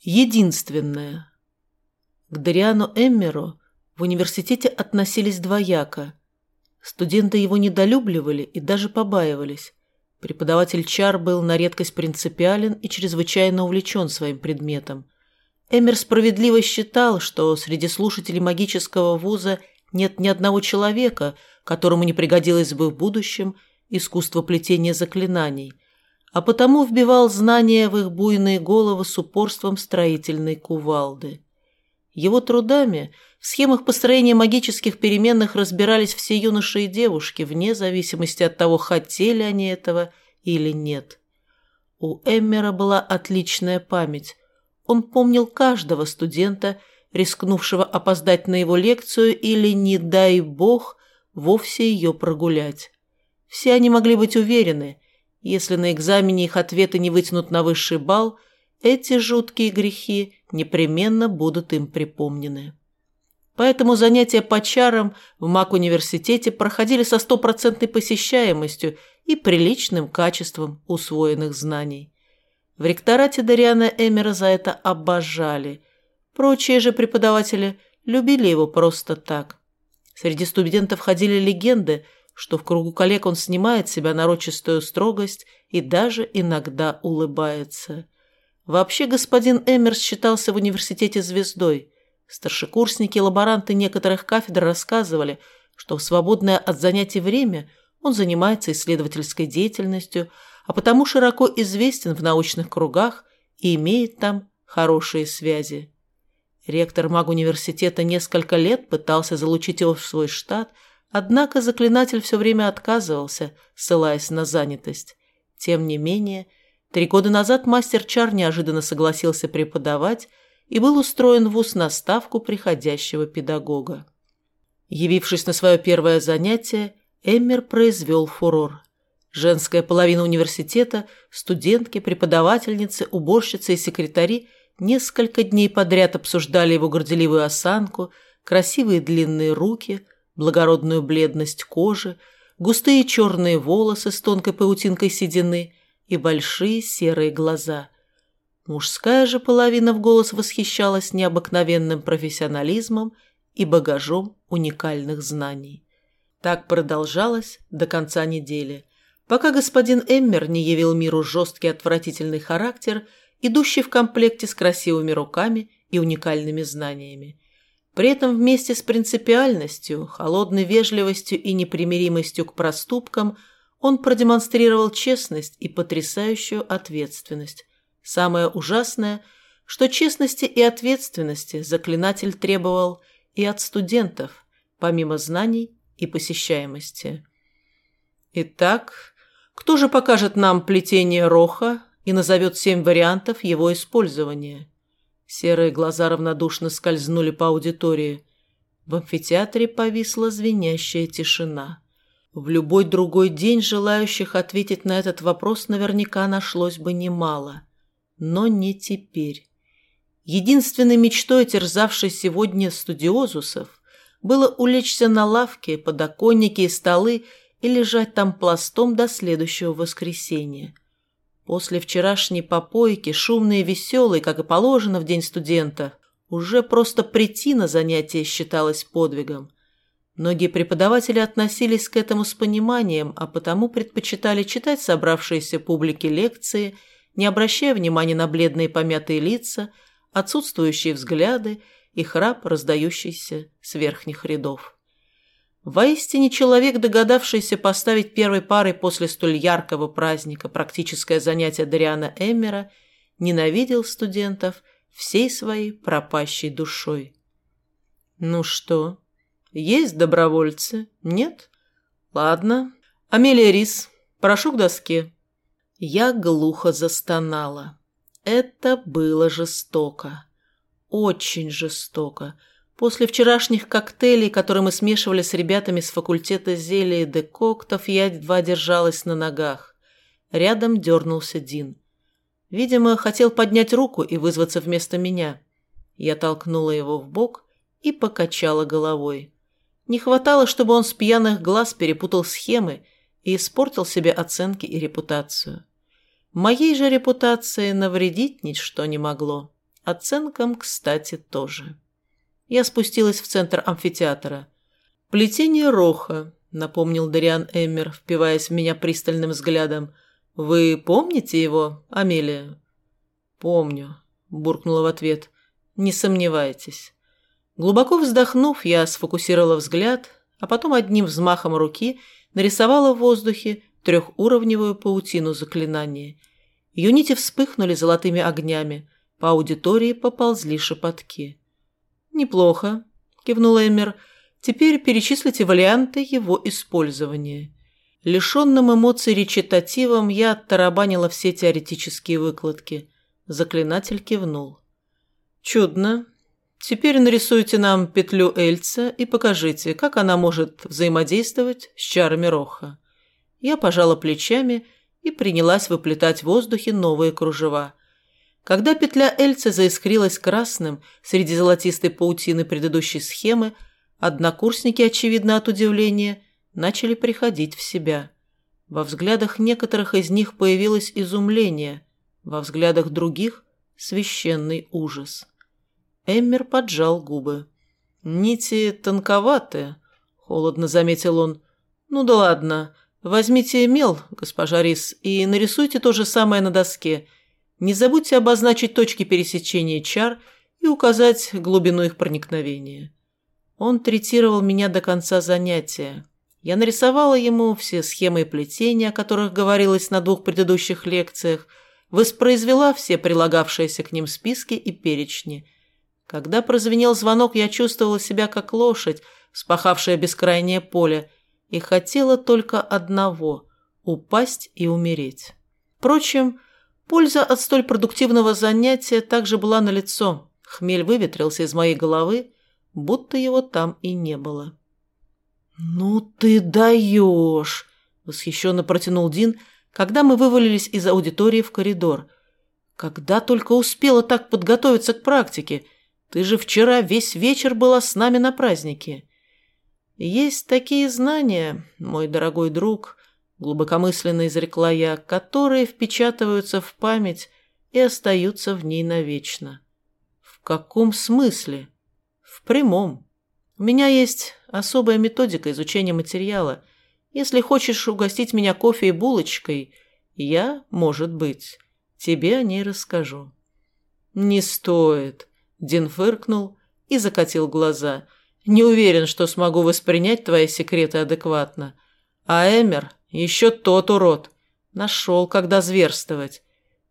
Единственное. К Дариану Эммеру в университете относились двояко. Студенты его недолюбливали и даже побаивались. Преподаватель Чар был на редкость принципиален и чрезвычайно увлечен своим предметом. Эмер справедливо считал, что среди слушателей магического вуза нет ни одного человека, которому не пригодилось бы в будущем искусство плетения заклинаний – а потому вбивал знания в их буйные головы с упорством строительной кувалды. Его трудами в схемах построения магических переменных разбирались все юноши и девушки, вне зависимости от того, хотели они этого или нет. У Эммера была отличная память. Он помнил каждого студента, рискнувшего опоздать на его лекцию или, не дай бог, вовсе ее прогулять. Все они могли быть уверены – если на экзамене их ответы не вытянут на высший балл, эти жуткие грехи непременно будут им припомнены. Поэтому занятия по чарам в МАК-университете проходили со стопроцентной посещаемостью и приличным качеством усвоенных знаний. В ректорате Дариана Эмера за это обожали. Прочие же преподаватели любили его просто так. Среди студентов ходили легенды – что в кругу коллег он снимает с себя нарочистую строгость и даже иногда улыбается. Вообще господин Эмерс считался в университете звездой. Старшекурсники и лаборанты некоторых кафедр рассказывали, что в свободное от занятий время он занимается исследовательской деятельностью, а потому широко известен в научных кругах и имеет там хорошие связи. Ректор маг-университета несколько лет пытался залучить его в свой штат – Однако заклинатель все время отказывался, ссылаясь на занятость. Тем не менее, три года назад мастер Чар неожиданно согласился преподавать и был устроен в вуз на ставку приходящего педагога. Явившись на свое первое занятие, Эммер произвел фурор. Женская половина университета, студентки, преподавательницы, уборщицы и секретари несколько дней подряд обсуждали его горделивую осанку, красивые длинные руки – благородную бледность кожи, густые черные волосы с тонкой паутинкой седины и большие серые глаза. Мужская же половина в голос восхищалась необыкновенным профессионализмом и багажом уникальных знаний. Так продолжалось до конца недели, пока господин Эммер не явил миру жесткий отвратительный характер, идущий в комплекте с красивыми руками и уникальными знаниями. При этом вместе с принципиальностью, холодной вежливостью и непримиримостью к проступкам он продемонстрировал честность и потрясающую ответственность. Самое ужасное, что честности и ответственности заклинатель требовал и от студентов, помимо знаний и посещаемости. Итак, кто же покажет нам плетение роха и назовет семь вариантов его использования? Серые глаза равнодушно скользнули по аудитории. В амфитеатре повисла звенящая тишина. В любой другой день желающих ответить на этот вопрос наверняка нашлось бы немало. Но не теперь. Единственной мечтой, терзавшей сегодня студиозусов, было улечься на лавке, подоконнике и столы и лежать там пластом до следующего воскресенья. После вчерашней попойки, шумной и веселой, как и положено в день студента, уже просто прийти на занятие считалось подвигом. Многие преподаватели относились к этому с пониманием, а потому предпочитали читать собравшиеся публике лекции, не обращая внимания на бледные помятые лица, отсутствующие взгляды и храп, раздающийся с верхних рядов. Воистине человек, догадавшийся поставить первой парой после столь яркого праздника практическое занятие Дариана Эммера, ненавидел студентов всей своей пропащей душой. «Ну что, есть добровольцы? Нет? Ладно. Амелия Рис, прошу к доске». Я глухо застонала. Это было жестоко. Очень жестоко. После вчерашних коктейлей, которые мы смешивали с ребятами с факультета зелий и декоктов, я едва держалась на ногах. Рядом дернулся Дин. Видимо, хотел поднять руку и вызваться вместо меня. Я толкнула его в бок и покачала головой. Не хватало, чтобы он с пьяных глаз перепутал схемы и испортил себе оценки и репутацию. Моей же репутации навредить ничто не могло. Оценкам, кстати, тоже. Я спустилась в центр амфитеатра. «Плетение роха», — напомнил Дариан Эммер, впиваясь в меня пристальным взглядом. «Вы помните его, Амелия?» «Помню», — буркнула в ответ. «Не сомневайтесь». Глубоко вздохнув, я сфокусировала взгляд, а потом одним взмахом руки нарисовала в воздухе трехуровневую паутину заклинания. Ее нити вспыхнули золотыми огнями, по аудитории поползли шепотки. «Неплохо», – кивнул Эммер. «Теперь перечислите варианты его использования». Лишенным эмоций речитативом я оттарабанила все теоретические выкладки. Заклинатель кивнул. «Чудно. Теперь нарисуйте нам петлю Эльца и покажите, как она может взаимодействовать с чарами Роха». Я пожала плечами и принялась выплетать в воздухе новые кружева. Когда петля Эльца заискрилась красным среди золотистой паутины предыдущей схемы, однокурсники, очевидно от удивления, начали приходить в себя. Во взглядах некоторых из них появилось изумление, во взглядах других – священный ужас. Эммер поджал губы. «Нити тонковаты», – холодно заметил он. «Ну да ладно, возьмите мел, госпожа Рис, и нарисуйте то же самое на доске. Не забудьте обозначить точки пересечения чар и указать глубину их проникновения». Он третировал меня до конца занятия. Я нарисовала ему все схемы плетения, о которых говорилось на двух предыдущих лекциях, воспроизвела все прилагавшиеся к ним списки и перечни – когда прозвенел звонок, я чувствовала себя как лошадь, спахавшая бескрайнее поле, и хотела только одного – упасть и умереть. Впрочем, польза от столь продуктивного занятия также была налицо. Хмель выветрился из моей головы, будто его там и не было. «Ну ты даешь!» – восхищенно протянул Дин, когда мы вывалились из аудитории в коридор. «Когда только успела так подготовиться к практике – ты же вчера весь вечер была с нами на празднике. Есть такие знания, мой дорогой друг, глубокомысленно изрекла я, которые впечатываются в память и остаются в ней навечно. В каком смысле? В прямом. У меня есть особая методика изучения материала. Если хочешь угостить меня кофе и булочкой, я, может быть, тебе о ней расскажу. Не стоит. Дин фыркнул и закатил глаза. «Не уверен, что смогу воспринять твои секреты адекватно. А Эмер еще тот урод. Нашел, когда зверствовать.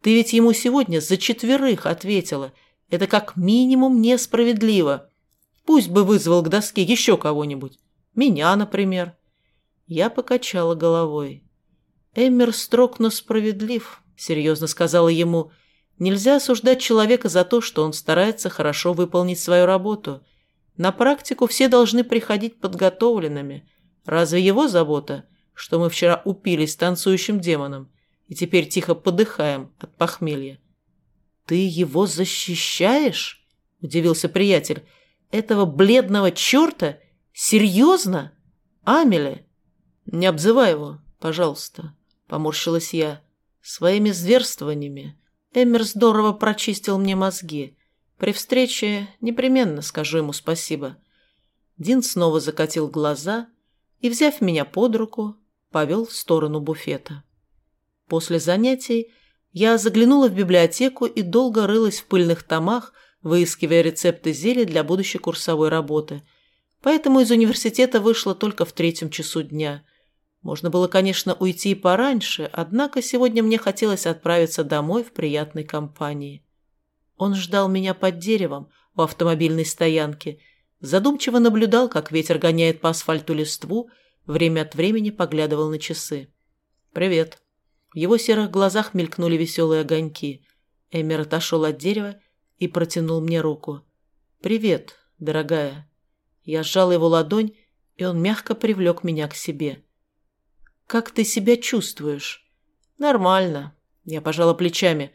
Ты ведь ему сегодня за четверых ответила. Это как минимум несправедливо. Пусть бы вызвал к доске еще кого-нибудь. Меня, например». Я покачала головой. «Эмер строг, но справедлив», — серьезно сказала ему, — Нельзя осуждать человека за то, что он старается хорошо выполнить свою работу. На практику все должны приходить подготовленными. Разве его забота, что мы вчера упились танцующим демоном и теперь тихо подыхаем от похмелья? «Ты его защищаешь?» – удивился приятель. «Этого бледного черта? Серьезно? Амели?» «Не обзывай его, пожалуйста», – поморщилась я. «Своими зверствованиями Эммер здорово прочистил мне мозги. При встрече непременно скажу ему спасибо. Дин снова закатил глаза и, взяв меня под руку, повел в сторону буфета. После занятий я заглянула в библиотеку и долго рылась в пыльных томах, выискивая рецепты зелий для будущей курсовой работы. Поэтому из университета вышла только в третьем часу дня. Можно было, конечно, уйти и пораньше, однако сегодня мне хотелось отправиться домой в приятной компании. Он ждал меня под деревом у автомобильной стоянки, задумчиво наблюдал, как ветер гоняет по асфальту листву, время от времени поглядывал на часы. «Привет». В его серых глазах мелькнули веселые огоньки. Эмер отошел от дерева и протянул мне руку. «Привет, дорогая». Я сжал его ладонь, и он мягко привлек меня к себе. «Как ты себя чувствуешь?» «Нормально», – я пожала плечами.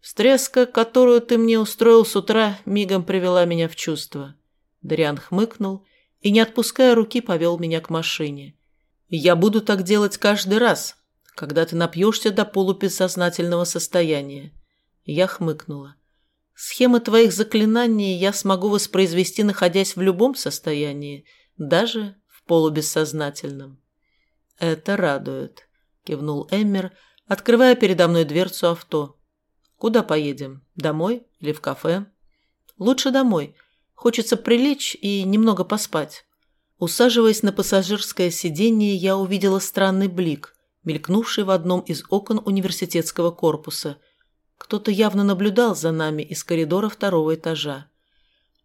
«Стресска, которую ты мне устроил с утра, мигом привела меня в чувство». Дариан хмыкнул и, не отпуская руки, повел меня к машине. «Я буду так делать каждый раз, когда ты напьешься до полубессознательного состояния». Я хмыкнула. Схемы твоих заклинаний я смогу воспроизвести, находясь в любом состоянии, даже в полубессознательном. Это радует, кивнул Эммер, открывая передо мной дверцу авто. Куда поедем? Домой или в кафе? Лучше домой. Хочется прилечь и немного поспать. Усаживаясь на пассажирское сиденье, я увидела странный блик, мелькнувший в одном из окон университетского корпуса. Кто-то явно наблюдал за нами из коридора второго этажа.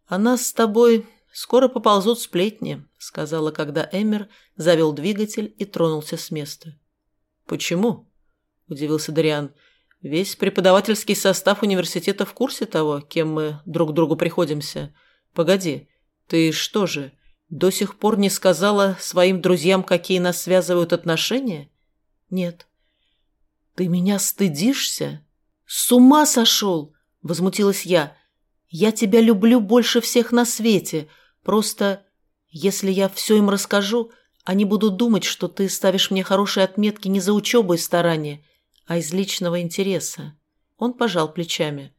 «А нас с тобой скоро поползут сплетни», — сказала, когда Эмер завел двигатель и тронулся с места. «Почему?» — удивился Дариан. «Весь преподавательский состав университета в курсе того, кем мы друг другу приходимся. Погоди, ты что же, до сих пор не сказала своим друзьям, какие нас связывают отношения? Нет. Ты меня стыдишься? С ума сошел! Возмутилась я. Я тебя люблю больше всех на свете. Просто, если я все им расскажу, они будут думать, что ты ставишь мне хорошие отметки не за учебу и старания, а из личного интереса. Он пожал плечами.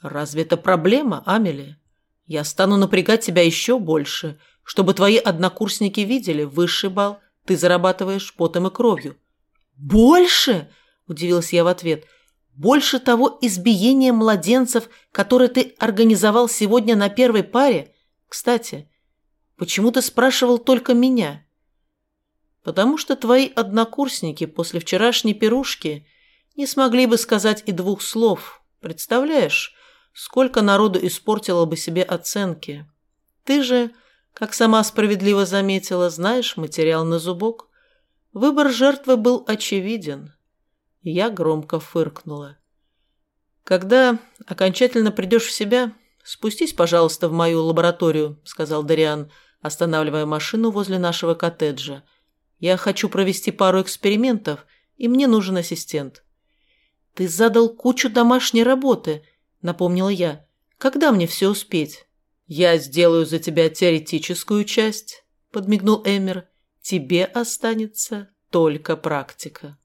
«Разве это проблема, Амели? Я стану напрягать тебя еще больше, чтобы твои однокурсники видели, высший балл ты зарабатываешь потом и кровью. «Больше?» – удивилась я в ответ. «Больше того избиения младенцев, которое ты организовал сегодня на первой паре? Кстати, почему ты спрашивал только меня?» «Потому что твои однокурсники после вчерашней пирушки не смогли бы сказать и двух слов. Представляешь, сколько народу испортило бы себе оценки. Ты же как сама справедливо заметила, знаешь материал на зубок. Выбор жертвы был очевиден. Я громко фыркнула. «Когда окончательно придешь в себя, спустись, пожалуйста, в мою лабораторию», — сказал Дариан, останавливая машину возле нашего коттеджа. «Я хочу провести пару экспериментов, и мне нужен ассистент». «Ты задал кучу домашней работы», — напомнила я. «Когда мне все успеть?» «Я сделаю за тебя теоретическую часть», – подмигнул Эмер. «Тебе останется только практика».